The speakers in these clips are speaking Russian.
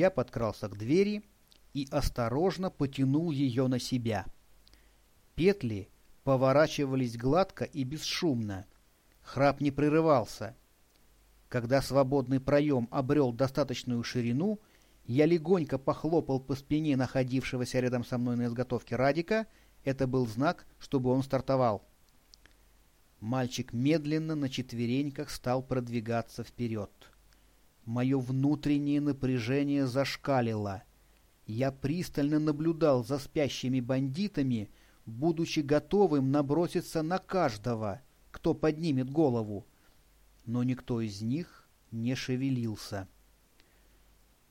Я подкрался к двери и осторожно потянул ее на себя. Петли поворачивались гладко и бесшумно. Храп не прерывался. Когда свободный проем обрел достаточную ширину, я легонько похлопал по спине находившегося рядом со мной на изготовке Радика. Это был знак, чтобы он стартовал. Мальчик медленно на четвереньках стал продвигаться вперед. Мое внутреннее напряжение зашкалило. Я пристально наблюдал за спящими бандитами, будучи готовым наброситься на каждого, кто поднимет голову. Но никто из них не шевелился.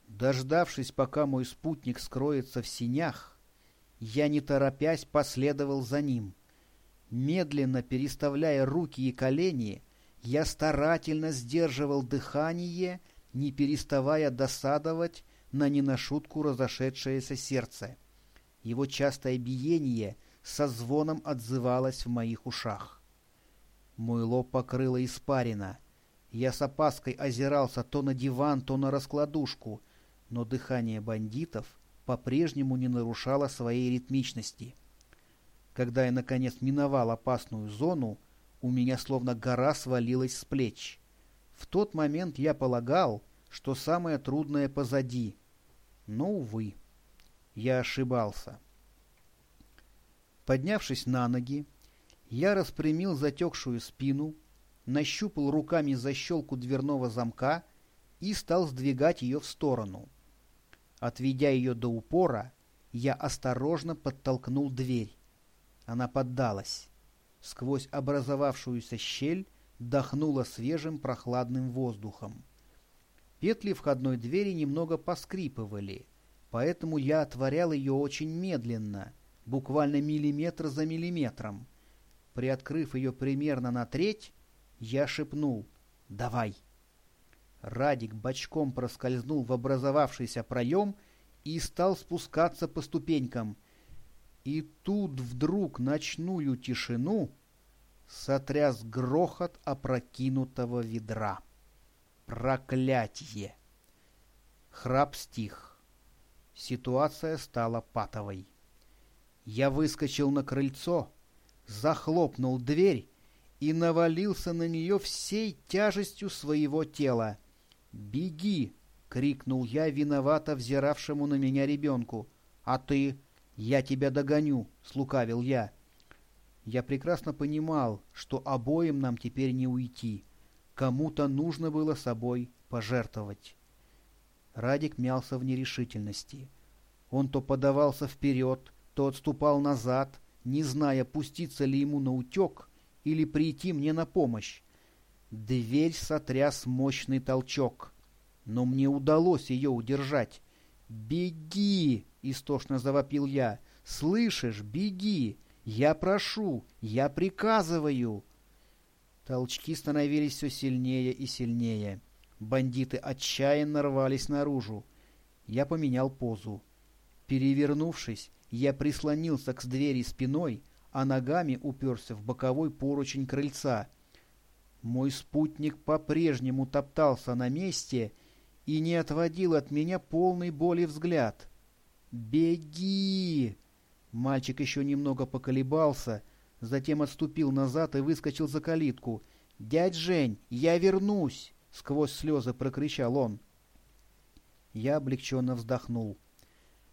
Дождавшись, пока мой спутник скроется в синях, я, не торопясь, последовал за ним. Медленно переставляя руки и колени, я старательно сдерживал дыхание, не переставая досадовать на не на шутку разошедшееся сердце. Его частое биение со звоном отзывалось в моих ушах. Мой лоб покрыло испарина. Я с опаской озирался то на диван, то на раскладушку, но дыхание бандитов по-прежнему не нарушало своей ритмичности. Когда я, наконец, миновал опасную зону, у меня словно гора свалилась с плеч. В тот момент я полагал, что самое трудное позади. Но, увы, я ошибался. Поднявшись на ноги, я распрямил затекшую спину, нащупал руками защелку дверного замка и стал сдвигать ее в сторону. Отведя ее до упора, я осторожно подтолкнул дверь. Она поддалась. Сквозь образовавшуюся щель дохнуло свежим прохладным воздухом. Петли входной двери немного поскрипывали, поэтому я отворял ее очень медленно, буквально миллиметр за миллиметром. Приоткрыв ее примерно на треть, я шепнул «Давай!». Радик бочком проскользнул в образовавшийся проем и стал спускаться по ступенькам. И тут вдруг ночную тишину сотряс грохот опрокинутого ведра. Проклятье! Храп стих. Ситуация стала патовой. Я выскочил на крыльцо, захлопнул дверь и навалился на нее всей тяжестью своего тела. «Беги!» — крикнул я виновато взиравшему на меня ребенку. «А ты? Я тебя догоню!» — слукавил я. Я прекрасно понимал, что обоим нам теперь не уйти. Кому-то нужно было собой пожертвовать. Радик мялся в нерешительности. Он то подавался вперед, то отступал назад, не зная, пуститься ли ему на утек или прийти мне на помощь. Дверь сотряс мощный толчок, но мне удалось ее удержать. «Беги!» — истошно завопил я. «Слышишь, беги! Я прошу, я приказываю!» Толчки становились все сильнее и сильнее. Бандиты отчаянно рвались наружу. Я поменял позу. Перевернувшись, я прислонился к двери спиной, а ногами уперся в боковой поручень крыльца. Мой спутник по-прежнему топтался на месте и не отводил от меня полный боли взгляд. «Беги!» Мальчик еще немного поколебался, затем отступил назад и выскочил за калитку. «Дядь Жень, я вернусь!» — сквозь слезы прокричал он. Я облегченно вздохнул.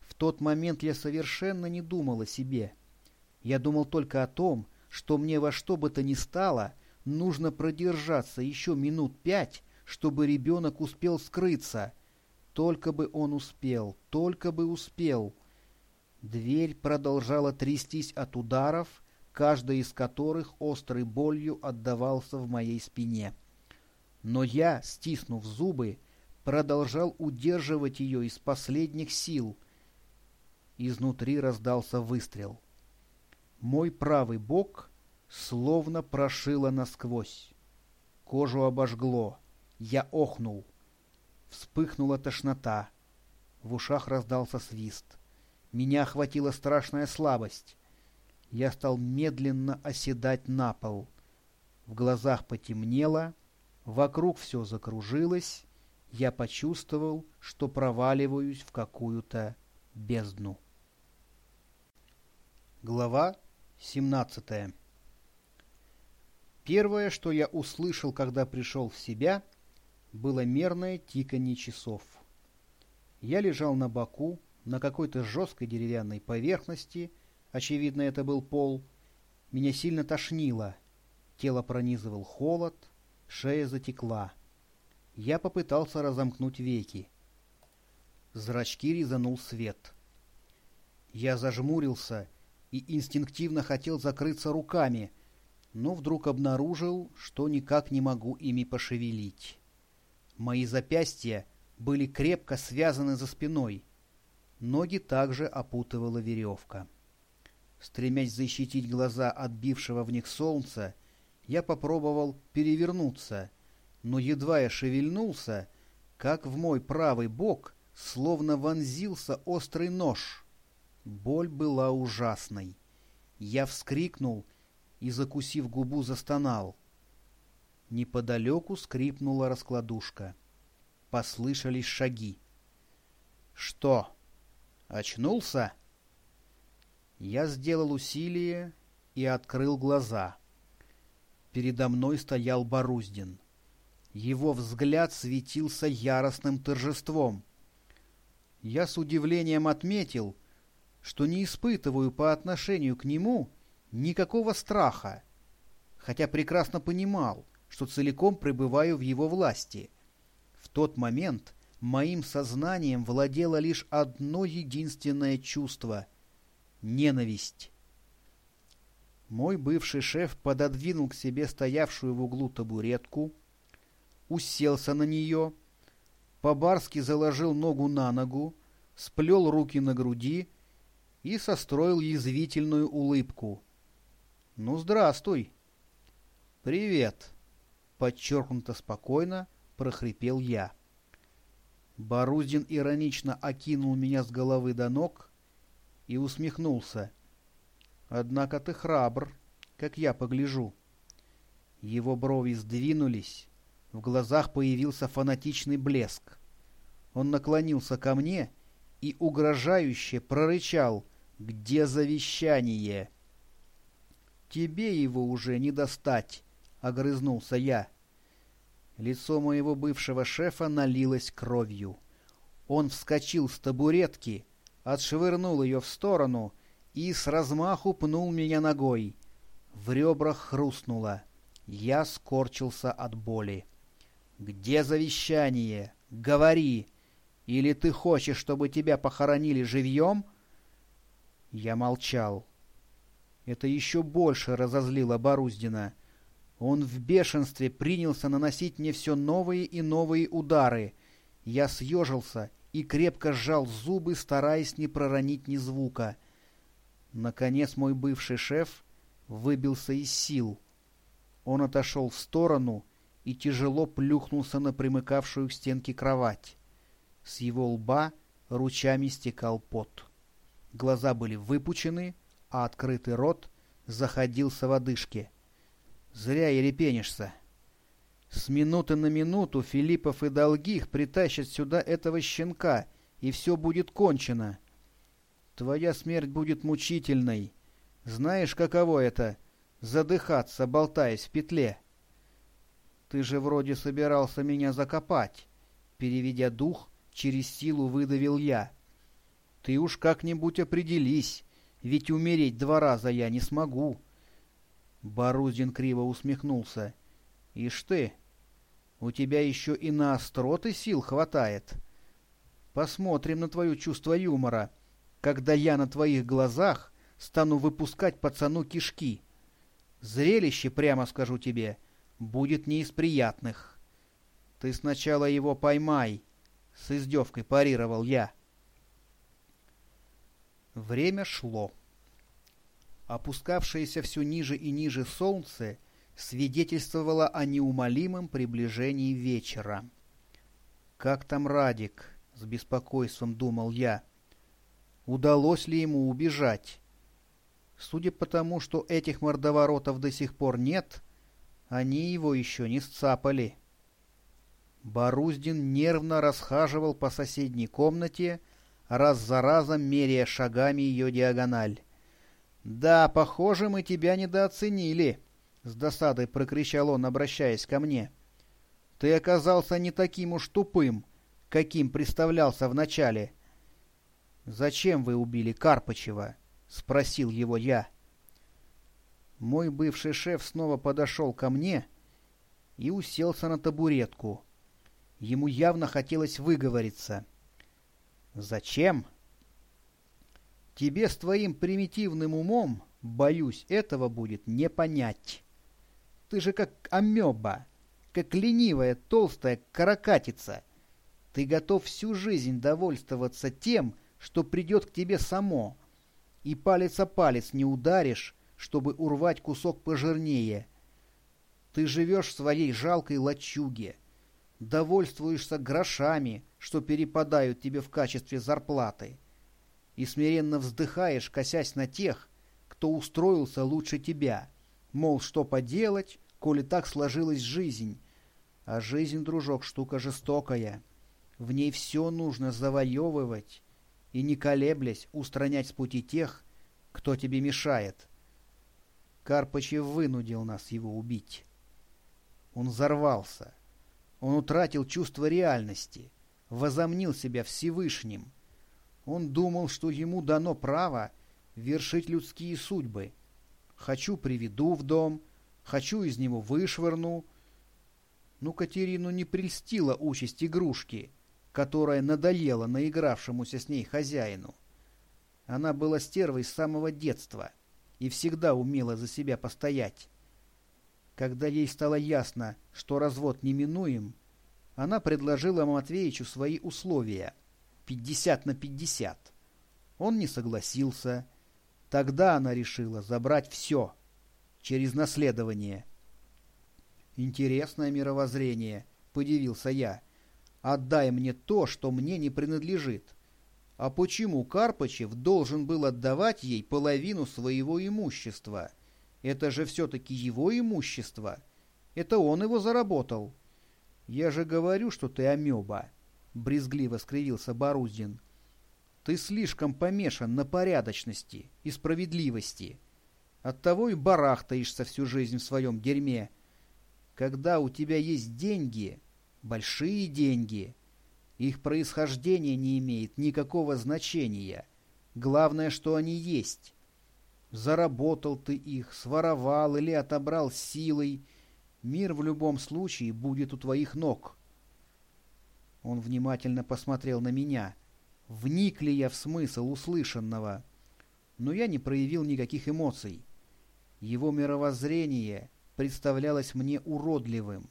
В тот момент я совершенно не думал о себе. Я думал только о том, что мне во что бы то ни стало нужно продержаться еще минут пять, чтобы ребенок успел скрыться. Только бы он успел, только бы успел. Дверь продолжала трястись от ударов, каждый из которых острой болью отдавался в моей спине. Но я, стиснув зубы, продолжал удерживать ее из последних сил. Изнутри раздался выстрел. Мой правый бок словно прошило насквозь. Кожу обожгло. Я охнул. Вспыхнула тошнота. В ушах раздался свист. Меня охватила страшная слабость. Я стал медленно оседать на пол. В глазах потемнело, вокруг все закружилось, я почувствовал, что проваливаюсь в какую-то бездну. Глава 17 Первое, что я услышал, когда пришел в себя, было мерное тиканье часов. Я лежал на боку, на какой-то жесткой деревянной поверхности, очевидно, это был пол. Меня сильно тошнило. Тело пронизывал холод, шея затекла. Я попытался разомкнуть веки. Зрачки резанул свет. Я зажмурился и инстинктивно хотел закрыться руками, но вдруг обнаружил, что никак не могу ими пошевелить. Мои запястья были крепко связаны за спиной. Ноги также опутывала веревка. Стремясь защитить глаза от бившего в них солнца, я попробовал перевернуться — но едва я шевельнулся, как в мой правый бок словно вонзился острый нож. Боль была ужасной. Я вскрикнул и, закусив губу, застонал. Неподалеку скрипнула раскладушка. Послышались шаги. «Что? Очнулся?» Я сделал усилие и открыл глаза. Передо мной стоял Боруздин. Его взгляд светился яростным торжеством. Я с удивлением отметил, что не испытываю по отношению к нему никакого страха, хотя прекрасно понимал, что целиком пребываю в его власти. В тот момент моим сознанием владело лишь одно единственное чувство — ненависть. Мой бывший шеф пододвинул к себе стоявшую в углу табуретку — уселся на нее, по-барски заложил ногу на ногу, сплел руки на груди и состроил язвительную улыбку. «Ну, здравствуй!» «Привет!» — подчеркнуто спокойно прохрипел я. Боруздин иронично окинул меня с головы до ног и усмехнулся. «Однако ты храбр, как я погляжу». Его брови сдвинулись, в глазах появился фанатичный блеск. Он наклонился ко мне и угрожающе прорычал «Где завещание?» «Тебе его уже не достать», — огрызнулся я. Лицо моего бывшего шефа налилось кровью. Он вскочил с табуретки, отшвырнул ее в сторону и с размаху пнул меня ногой. В ребрах хрустнуло. Я скорчился от боли. «Где завещание? Говори! Или ты хочешь, чтобы тебя похоронили живьем?» Я молчал. Это еще больше разозлило Боруздина. Он в бешенстве принялся наносить мне все новые и новые удары. Я съежился и крепко сжал зубы, стараясь не проронить ни звука. Наконец мой бывший шеф выбился из сил. Он отошел в сторону и тяжело плюхнулся на примыкавшую к стенке кровать. С его лба ручами стекал пот. Глаза были выпучены, а открытый рот заходился в одышке. «Зря ерепенишься!» С минуты на минуту Филиппов и Долгих притащат сюда этого щенка, и все будет кончено. Твоя смерть будет мучительной. Знаешь, каково это — задыхаться, болтаясь в петле?» Ты же вроде собирался меня закопать. Переведя дух, через силу выдавил я. Ты уж как-нибудь определись, ведь умереть два раза я не смогу. Борузин криво усмехнулся. Ишь ты, у тебя еще и на остроты сил хватает. Посмотрим на твое чувство юмора, когда я на твоих глазах стану выпускать пацану кишки. Зрелище, прямо скажу тебе, — будет не из приятных. Ты сначала его поймай, — с издевкой парировал я. Время шло. Опускавшееся все ниже и ниже солнце свидетельствовало о неумолимом приближении вечера. «Как там Радик?» — с беспокойством думал я. «Удалось ли ему убежать?» Судя по тому, что этих мордоворотов до сих пор нет, они его еще не сцапали. Боруздин нервно расхаживал по соседней комнате, раз за разом меряя шагами ее диагональ. «Да, похоже, мы тебя недооценили», — с досадой прокричал он, обращаясь ко мне. «Ты оказался не таким уж тупым, каким представлялся вначале». «Зачем вы убили Карпычева?» — спросил его я. Мой бывший шеф снова подошел ко мне и уселся на табуретку. Ему явно хотелось выговориться. «Зачем?» «Тебе с твоим примитивным умом, боюсь, этого будет не понять. Ты же как амеба, как ленивая толстая каракатица. Ты готов всю жизнь довольствоваться тем, что придет к тебе само, и палец о палец не ударишь, чтобы урвать кусок пожирнее. Ты живешь в своей жалкой лачуге» довольствуешься грошами, что перепадают тебе в качестве зарплаты, и смиренно вздыхаешь, косясь на тех, кто устроился лучше тебя, мол, что поделать, коли так сложилась жизнь. А жизнь, дружок, штука жестокая. В ней все нужно завоевывать и, не колеблясь, устранять с пути тех, кто тебе мешает. Карпычев вынудил нас его убить. Он взорвался, он утратил чувство реальности, возомнил себя Всевышним. Он думал, что ему дано право вершить людские судьбы. Хочу приведу в дом, хочу из него вышвырну. Ну, Катерину не прельстила участь игрушки, которая надоела наигравшемуся с ней хозяину. Она была стервой с самого детства и всегда умела за себя постоять. Когда ей стало ясно, что развод неминуем, она предложила Матвеичу свои условия — 50 на 50. Он не согласился. Тогда она решила забрать все через наследование. «Интересное мировоззрение», — подивился я. «Отдай мне то, что мне не принадлежит». А почему Карпачев должен был отдавать ей половину своего имущества? Это же все-таки его имущество. Это он его заработал. Я же говорю, что ты амеба, — брезгливо скривился Боруздин. Ты слишком помешан на порядочности и справедливости. Оттого и барахтаешься всю жизнь в своем дерьме. Когда у тебя есть деньги, большие деньги, их происхождение не имеет никакого значения. Главное, что они есть. Заработал ты их, своровал или отобрал силой. Мир в любом случае будет у твоих ног. Он внимательно посмотрел на меня. Вник ли я в смысл услышанного? Но я не проявил никаких эмоций. Его мировоззрение представлялось мне уродливым.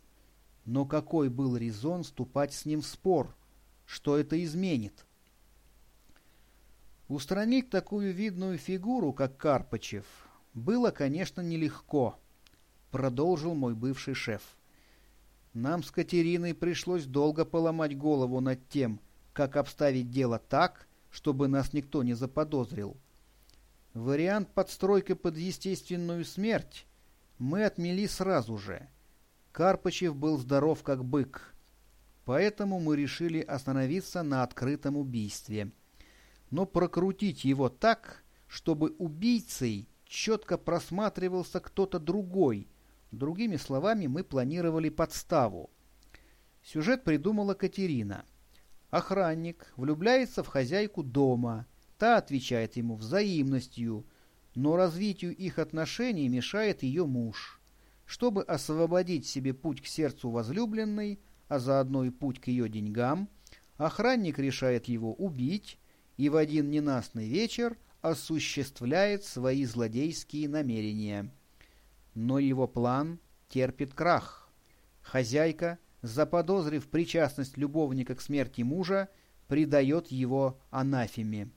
Но какой был резон вступать с ним в спор? Что это изменит? Устранить такую видную фигуру, как Карпачев, было, конечно, нелегко, продолжил мой бывший шеф. Нам с Катериной пришлось долго поломать голову над тем, как обставить дело так, чтобы нас никто не заподозрил. Вариант подстройки под естественную смерть мы отмели сразу же. Карпачев был здоров как бык, поэтому мы решили остановиться на открытом убийстве — но прокрутить его так, чтобы убийцей четко просматривался кто-то другой. Другими словами, мы планировали подставу. Сюжет придумала Катерина. Охранник влюбляется в хозяйку дома. Та отвечает ему взаимностью, но развитию их отношений мешает ее муж. Чтобы освободить себе путь к сердцу возлюбленной, а заодно и путь к ее деньгам, охранник решает его убить, и в один ненастный вечер осуществляет свои злодейские намерения. Но его план терпит крах. Хозяйка, заподозрив причастность любовника к смерти мужа, предает его анафеме.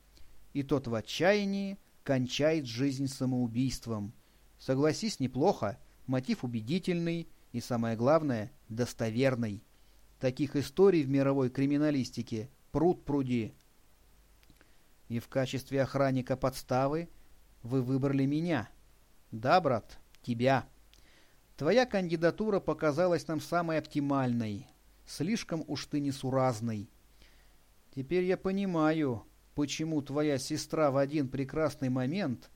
И тот в отчаянии кончает жизнь самоубийством. Согласись, неплохо, мотив убедительный и, самое главное, достоверный. Таких историй в мировой криминалистике пруд пруди. И в качестве охранника подставы вы выбрали меня. Да, брат, тебя. Твоя кандидатура показалась нам самой оптимальной. Слишком уж ты несуразный. Теперь я понимаю, почему твоя сестра в один прекрасный момент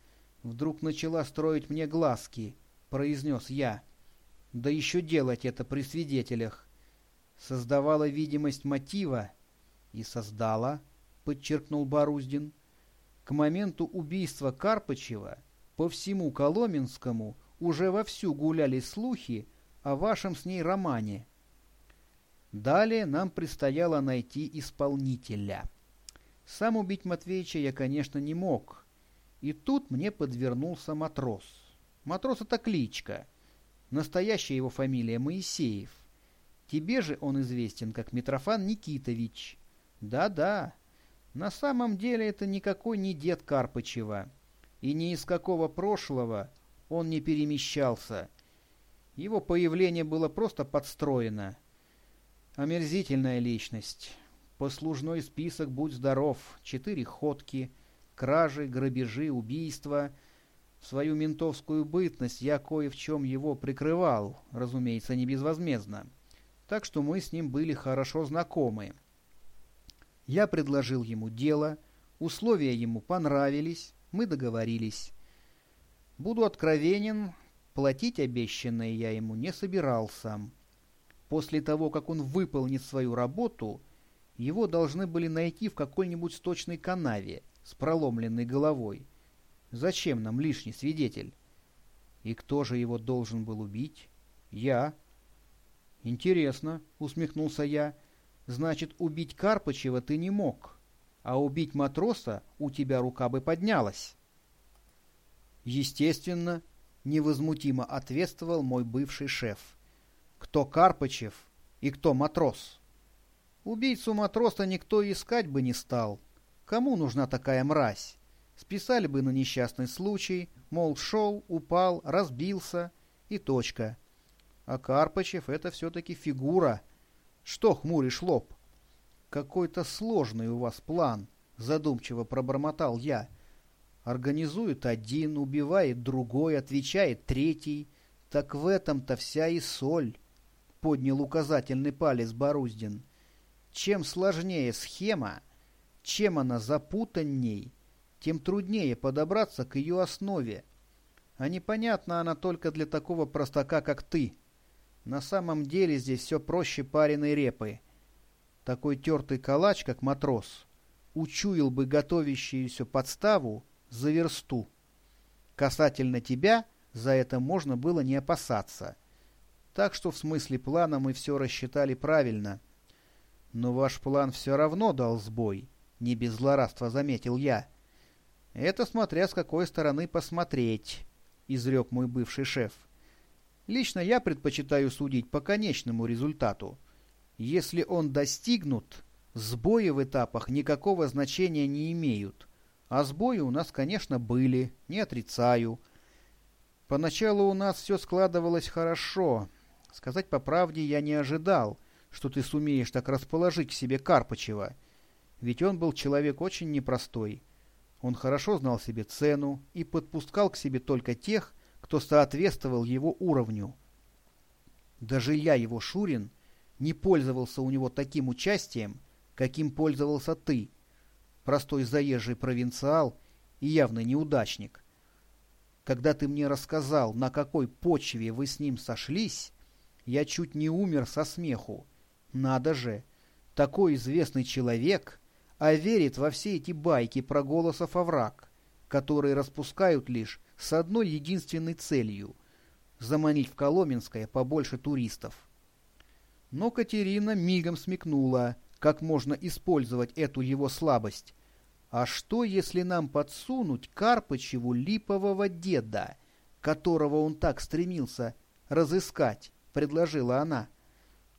вдруг начала строить мне глазки, произнес я. Да еще делать это при свидетелях. Создавала видимость мотива и создала, подчеркнул Боруздин. К моменту убийства Карпычева по всему Коломенскому уже вовсю гуляли слухи о вашем с ней романе. Далее нам предстояло найти исполнителя. Сам убить Матвеича я, конечно, не мог. И тут мне подвернулся матрос. Матрос — это кличка. Настоящая его фамилия Моисеев. Тебе же он известен как Митрофан Никитович. Да-да, на самом деле это никакой не дед Карпычева. И ни из какого прошлого он не перемещался. Его появление было просто подстроено. Омерзительная личность. Послужной список «Будь здоров», четыре ходки, кражи, грабежи, убийства. В свою ментовскую бытность я кое в чем его прикрывал, разумеется, не безвозмездно. Так что мы с ним были хорошо знакомы. Я предложил ему дело, условия ему понравились, мы договорились. Буду откровенен, платить обещанное я ему не собирался. После того, как он выполнит свою работу, его должны были найти в какой-нибудь сточной канаве с проломленной головой. Зачем нам лишний свидетель? И кто же его должен был убить? Я. Интересно, усмехнулся я. Значит, убить Карпычева ты не мог, а убить матроса у тебя рука бы поднялась. Естественно, невозмутимо ответствовал мой бывший шеф кто Карпычев и кто матрос. Убийцу матроса никто искать бы не стал. Кому нужна такая мразь? Списали бы на несчастный случай, мол, шел, упал, разбился и точка. А Карпычев — это все-таки фигура. Что хмуришь лоб? Какой-то сложный у вас план, задумчиво пробормотал я. Организует один, убивает другой, отвечает третий. Так в этом-то вся и соль поднял указательный палец Боруздин. Чем сложнее схема, чем она запутанней, тем труднее подобраться к ее основе. А непонятна она только для такого простака, как ты. На самом деле здесь все проще пареной репы. Такой тертый калач, как матрос, учуял бы готовящуюся подставу за версту. Касательно тебя за это можно было не опасаться — так что в смысле плана мы все рассчитали правильно. Но ваш план все равно дал сбой, не без злорадства заметил я. Это смотря с какой стороны посмотреть, изрек мой бывший шеф. Лично я предпочитаю судить по конечному результату. Если он достигнут, сбои в этапах никакого значения не имеют. А сбои у нас, конечно, были, не отрицаю. Поначалу у нас все складывалось хорошо, Сказать по правде, я не ожидал, что ты сумеешь так расположить к себе Карпычева. Ведь он был человек очень непростой. Он хорошо знал себе цену и подпускал к себе только тех, кто соответствовал его уровню. Даже я, его Шурин, не пользовался у него таким участием, каким пользовался ты, простой заезжий провинциал и явный неудачник. Когда ты мне рассказал, на какой почве вы с ним сошлись, я чуть не умер со смеху. Надо же! Такой известный человек, а верит во все эти байки про голосов овраг, которые распускают лишь с одной единственной целью — заманить в Коломенское побольше туристов. Но Катерина мигом смекнула, как можно использовать эту его слабость. А что, если нам подсунуть Карпычеву липового деда, которого он так стремился разыскать? — предложила она.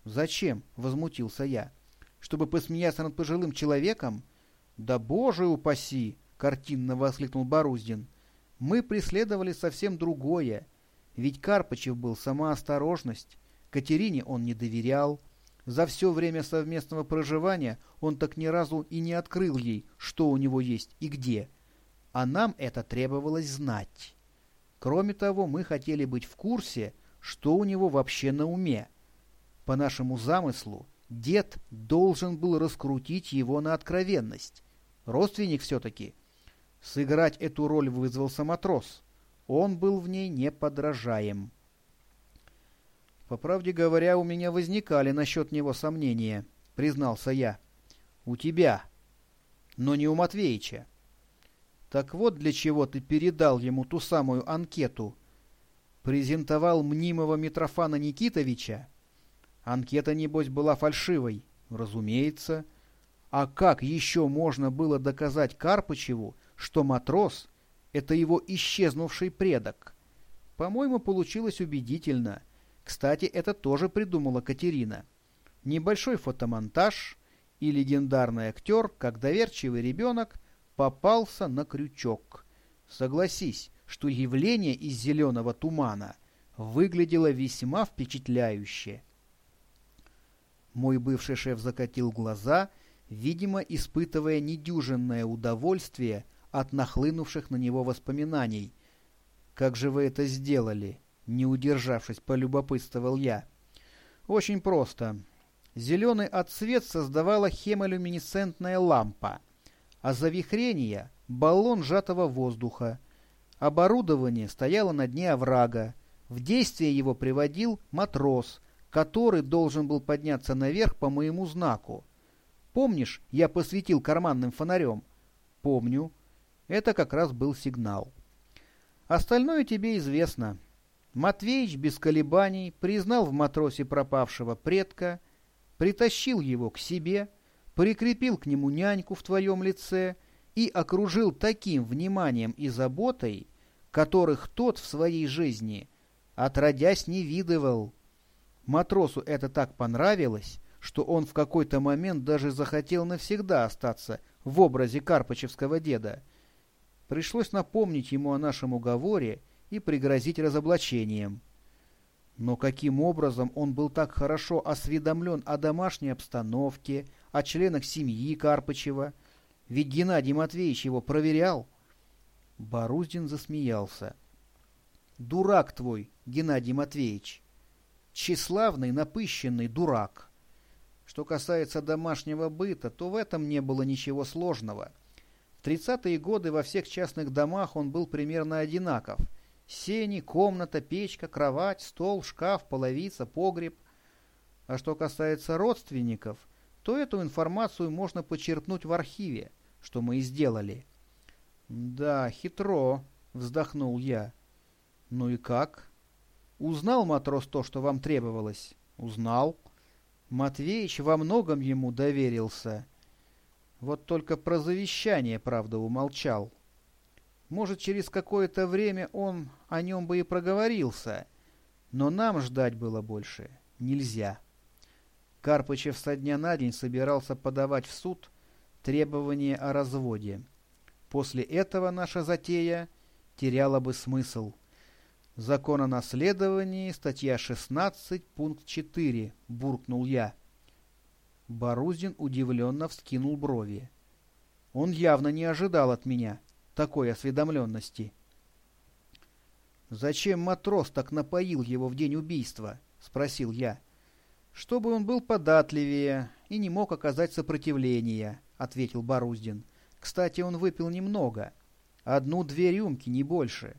«Зачем?» — возмутился я. «Чтобы посмеяться над пожилым человеком?» «Да боже упаси!» — картинно воскликнул Боруздин. «Мы преследовали совсем другое. Ведь Карпычев был сама осторожность. Катерине он не доверял. За все время совместного проживания он так ни разу и не открыл ей, что у него есть и где. А нам это требовалось знать. Кроме того, мы хотели быть в курсе, что у него вообще на уме. По нашему замыслу, дед должен был раскрутить его на откровенность. Родственник все-таки. Сыграть эту роль вызвался матрос. Он был в ней неподражаем. По правде говоря, у меня возникали насчет него сомнения, признался я. У тебя, но не у Матвеича. Так вот для чего ты передал ему ту самую анкету. Презентовал мнимого Митрофана Никитовича? Анкета, небось, была фальшивой. Разумеется. А как еще можно было доказать Карпычеву, что матрос — это его исчезнувший предок? По-моему, получилось убедительно. Кстати, это тоже придумала Катерина. Небольшой фотомонтаж — и легендарный актер, как доверчивый ребенок, попался на крючок. Согласись, что явление из зеленого тумана выглядело весьма впечатляюще. Мой бывший шеф закатил глаза, видимо, испытывая недюжинное удовольствие от нахлынувших на него воспоминаний. «Как же вы это сделали?» — не удержавшись, полюбопытствовал я. «Очень просто. Зеленый отсвет создавала хемолюминесцентная лампа, а завихрение — баллон сжатого воздуха. Оборудование стояло на дне оврага. В действие его приводил матрос, который должен был подняться наверх по моему знаку. Помнишь, я посветил карманным фонарем? Помню. Это как раз был сигнал. Остальное тебе известно. Матвеич без колебаний признал в матросе пропавшего предка — притащил его к себе, прикрепил к нему няньку в твоем лице и окружил таким вниманием и заботой, которых тот в своей жизни отродясь не видывал. Матросу это так понравилось, что он в какой-то момент даже захотел навсегда остаться в образе карпачевского деда. Пришлось напомнить ему о нашем уговоре и пригрозить разоблачением. Но каким образом он был так хорошо осведомлен о домашней обстановке, о членах семьи Карпычева? Ведь Геннадий Матвеевич его проверял. Боруздин засмеялся. «Дурак твой, Геннадий Матвеевич! Тщеславный, напыщенный дурак!» Что касается домашнего быта, то в этом не было ничего сложного. В тридцатые годы во всех частных домах он был примерно одинаков – Сени, комната, печка, кровать, стол, шкаф, половица, погреб. А что касается родственников, то эту информацию можно почерпнуть в архиве, что мы и сделали. «Да, хитро», — вздохнул я. «Ну и как?» «Узнал матрос то, что вам требовалось?» «Узнал». Матвеич во многом ему доверился. Вот только про завещание, правда, умолчал. Может, через какое-то время он о нем бы и проговорился, но нам ждать было больше нельзя. Карпычев со дня на день собирался подавать в суд требование о разводе. После этого наша затея теряла бы смысл. Закон о наследовании, статья 16, пункт 4, буркнул я. Борузин удивленно вскинул брови. Он явно не ожидал от меня такой осведомленности. «Зачем матрос так напоил его в день убийства?» — спросил я. «Чтобы он был податливее и не мог оказать сопротивления», — ответил Боруздин. «Кстати, он выпил немного. Одну-две рюмки, не больше.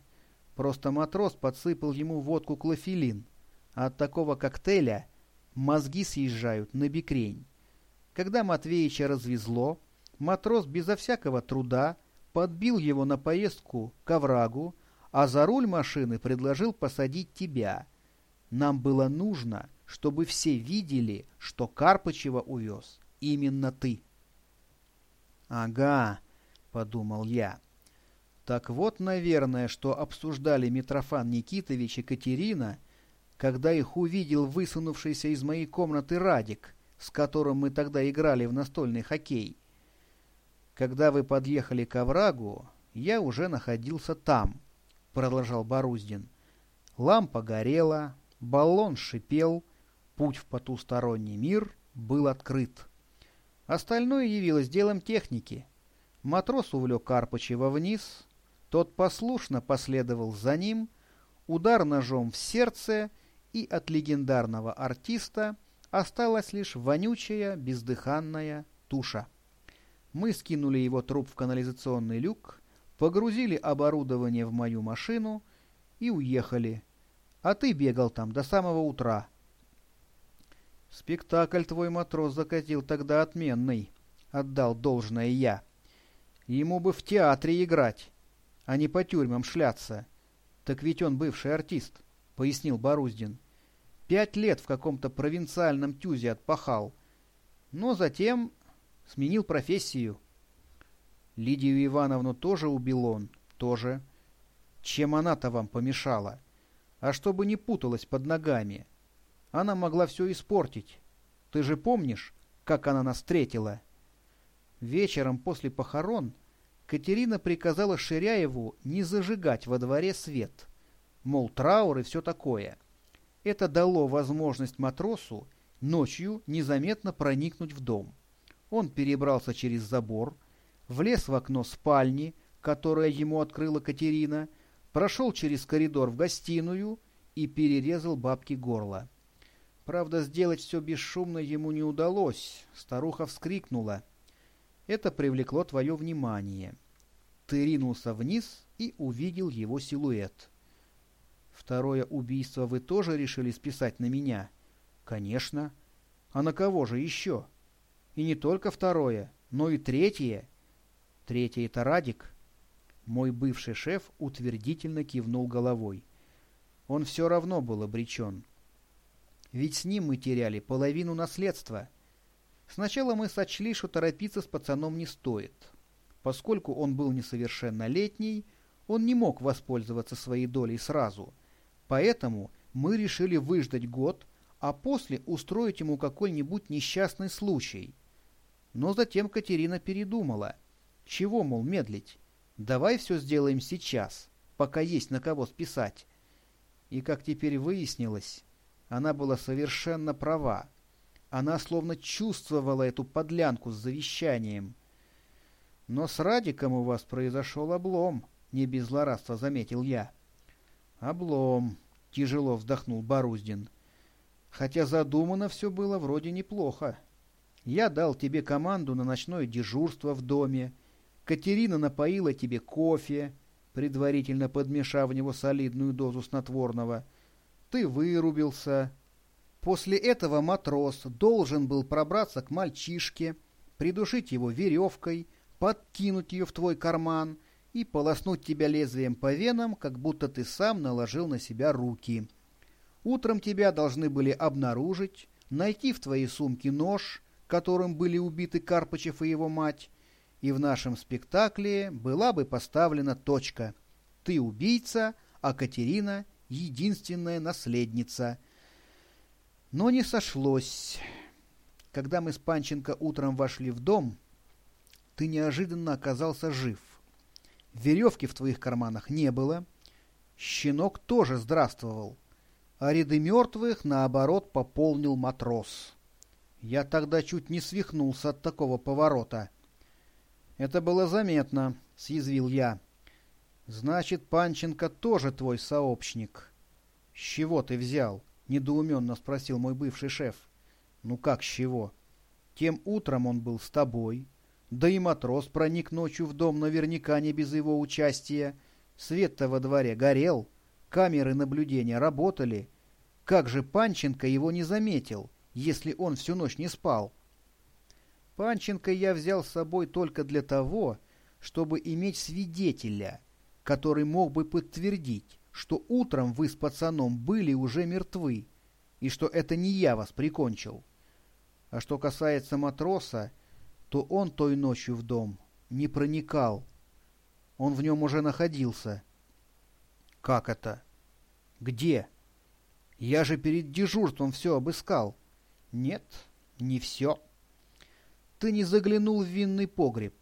Просто матрос подсыпал ему водку клофелин. А от такого коктейля мозги съезжают на бикрень. Когда Матвеича развезло, матрос безо всякого труда подбил его на поездку к оврагу, а за руль машины предложил посадить тебя. Нам было нужно, чтобы все видели, что Карпычева увез именно ты. «Ага», — подумал я. Так вот, наверное, что обсуждали Митрофан Никитович и Катерина, когда их увидел высунувшийся из моей комнаты Радик, с которым мы тогда играли в настольный хоккей. Когда вы подъехали к оврагу, я уже находился там, продолжал Боруздин. Лампа горела, баллон шипел, путь в потусторонний мир был открыт. Остальное явилось делом техники. Матрос увлек Карпычева вниз, тот послушно последовал за ним, удар ножом в сердце, и от легендарного артиста Осталась лишь вонючая, бездыханная туша. Мы скинули его труп в канализационный люк, погрузили оборудование в мою машину и уехали. А ты бегал там до самого утра. Спектакль твой матрос закатил тогда отменный, отдал должное я. Ему бы в театре играть, а не по тюрьмам шляться. Так ведь он бывший артист, — пояснил Боруздин. Пять лет в каком-то провинциальном тюзе отпахал, но затем сменил профессию. Лидию Ивановну тоже убил он, тоже. Чем она-то вам помешала? А чтобы не путалась под ногами. Она могла все испортить. Ты же помнишь, как она нас встретила? Вечером после похорон Катерина приказала Ширяеву не зажигать во дворе свет. Мол, траур и все такое. Это дало возможность матросу ночью незаметно проникнуть в дом. Он перебрался через забор, влез в окно спальни, которое ему открыла Катерина, прошел через коридор в гостиную и перерезал бабке горло. Правда, сделать все бесшумно ему не удалось. Старуха вскрикнула. Это привлекло твое внимание. Ты ринулся вниз и увидел его силуэт. Второе убийство вы тоже решили списать на меня? Конечно. А на кого же еще? И не только второе, но и третье. Третье — это Радик. Мой бывший шеф утвердительно кивнул головой. Он все равно был обречен. Ведь с ним мы теряли половину наследства. Сначала мы сочли, что торопиться с пацаном не стоит. Поскольку он был несовершеннолетний, он не мог воспользоваться своей долей сразу. Поэтому мы решили выждать год, а после устроить ему какой-нибудь несчастный случай — но затем Катерина передумала. Чего, мол, медлить? Давай все сделаем сейчас, пока есть на кого списать. И, как теперь выяснилось, она была совершенно права. Она словно чувствовала эту подлянку с завещанием. Но с Радиком у вас произошел облом, не без злорадства заметил я. Облом, тяжело вздохнул Боруздин. Хотя задумано все было вроде неплохо. Я дал тебе команду на ночное дежурство в доме. Катерина напоила тебе кофе, предварительно подмешав в него солидную дозу снотворного. Ты вырубился. После этого матрос должен был пробраться к мальчишке, придушить его веревкой, подкинуть ее в твой карман и полоснуть тебя лезвием по венам, как будто ты сам наложил на себя руки. Утром тебя должны были обнаружить, найти в твоей сумке нож — которым были убиты Карпычев и его мать, и в нашем спектакле была бы поставлена точка. Ты убийца, а Катерина — единственная наследница. Но не сошлось. Когда мы с Панченко утром вошли в дом, ты неожиданно оказался жив. Веревки в твоих карманах не было. Щенок тоже здравствовал. А ряды мертвых, наоборот, пополнил матрос. Я тогда чуть не свихнулся от такого поворота. Это было заметно, съязвил я. Значит, Панченко тоже твой сообщник. С чего ты взял? Недоуменно спросил мой бывший шеф. Ну как с чего? Тем утром он был с тобой. Да и матрос проник ночью в дом наверняка не без его участия. Свет-то во дворе горел. Камеры наблюдения работали. Как же Панченко его не заметил? Если он всю ночь не спал. Панченко я взял с собой только для того, чтобы иметь свидетеля, который мог бы подтвердить, что утром вы с пацаном были уже мертвы, и что это не я вас прикончил. А что касается матроса, то он той ночью в дом не проникал. Он в нем уже находился. Как это? Где? Я же перед дежурством все обыскал. Нет, не все. Ты не заглянул в винный погреб.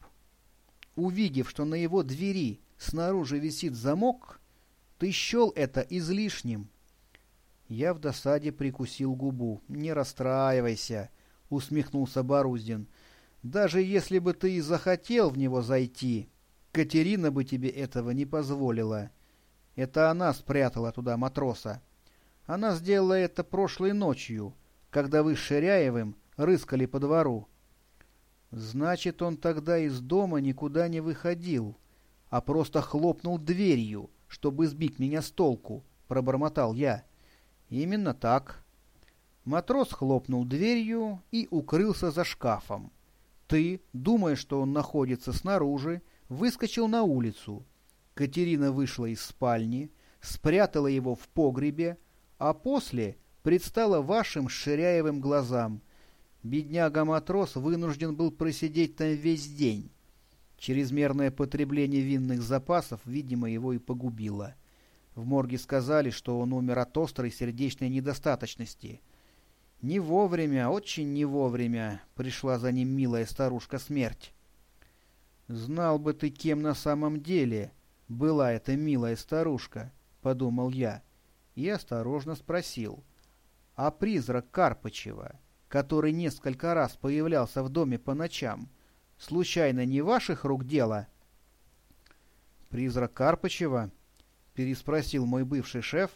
Увидев, что на его двери снаружи висит замок, ты счел это излишним. Я в досаде прикусил губу. «Не расстраивайся», — усмехнулся Боруздин. «Даже если бы ты и захотел в него зайти, Катерина бы тебе этого не позволила. Это она спрятала туда матроса. Она сделала это прошлой ночью, когда вы с Ширяевым рыскали по двору. Значит, он тогда из дома никуда не выходил, а просто хлопнул дверью, чтобы сбить меня с толку, — пробормотал я. Именно так. Матрос хлопнул дверью и укрылся за шкафом. Ты, думая, что он находится снаружи, выскочил на улицу. Катерина вышла из спальни, спрятала его в погребе, а после предстала вашим Ширяевым глазам. Бедняга-матрос вынужден был просидеть там весь день. Чрезмерное потребление винных запасов, видимо, его и погубило. В морге сказали, что он умер от острой сердечной недостаточности. Не вовремя, очень не вовремя пришла за ним милая старушка смерть. «Знал бы ты, кем на самом деле была эта милая старушка», — подумал я, и осторожно спросил. «А призрак Карпычева, который несколько раз появлялся в доме по ночам, случайно не ваших рук дело?» «Призрак Карпычева?» — переспросил мой бывший шеф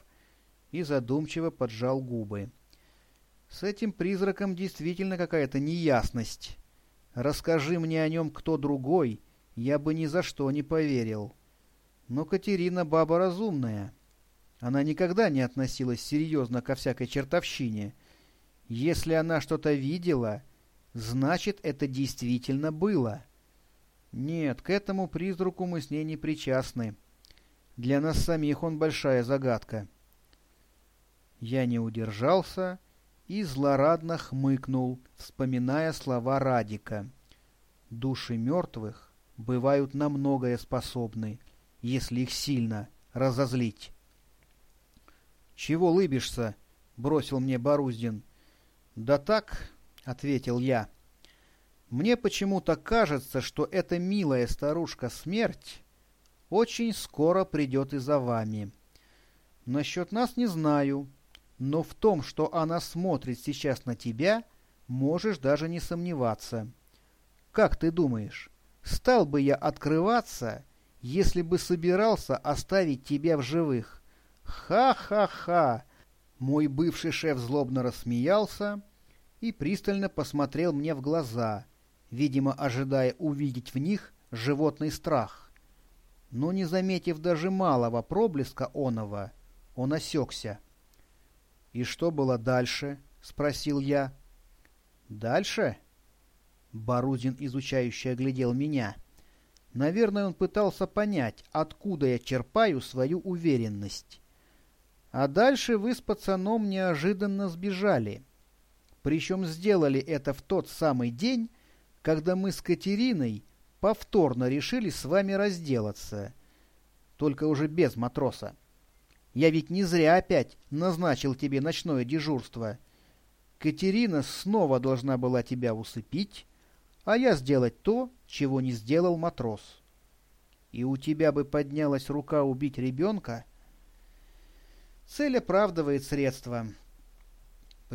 и задумчиво поджал губы. «С этим призраком действительно какая-то неясность. Расскажи мне о нем кто другой, я бы ни за что не поверил. Но Катерина баба разумная. Она никогда не относилась серьезно ко всякой чертовщине. Если она что-то видела, значит, это действительно было. Нет, к этому призраку мы с ней не причастны». Для нас самих он большая загадка. Я не удержался и злорадно хмыкнул, вспоминая слова Радика. Души мертвых бывают на многое способны, если их сильно разозлить. «Чего лыбишься?» — бросил мне Боруздин. «Да так», — ответил я. «Мне почему-то кажется, что эта милая старушка смерть очень скоро придет и за вами. Насчет нас не знаю, но в том, что она смотрит сейчас на тебя, можешь даже не сомневаться. Как ты думаешь, стал бы я открываться, если бы собирался оставить тебя в живых? Ха-ха-ха! Мой бывший шеф злобно рассмеялся и пристально посмотрел мне в глаза, видимо, ожидая увидеть в них животный страх но, не заметив даже малого проблеска оного, он осекся. — И что было дальше? — спросил я. — Дальше? Борузин изучающе оглядел меня. Наверное, он пытался понять, откуда я черпаю свою уверенность. А дальше вы с пацаном неожиданно сбежали. Причем сделали это в тот самый день, когда мы с Катериной повторно решили с вами разделаться. Только уже без матроса. Я ведь не зря опять назначил тебе ночное дежурство. Катерина снова должна была тебя усыпить, а я сделать то, чего не сделал матрос. И у тебя бы поднялась рука убить ребенка? Цель оправдывает средства.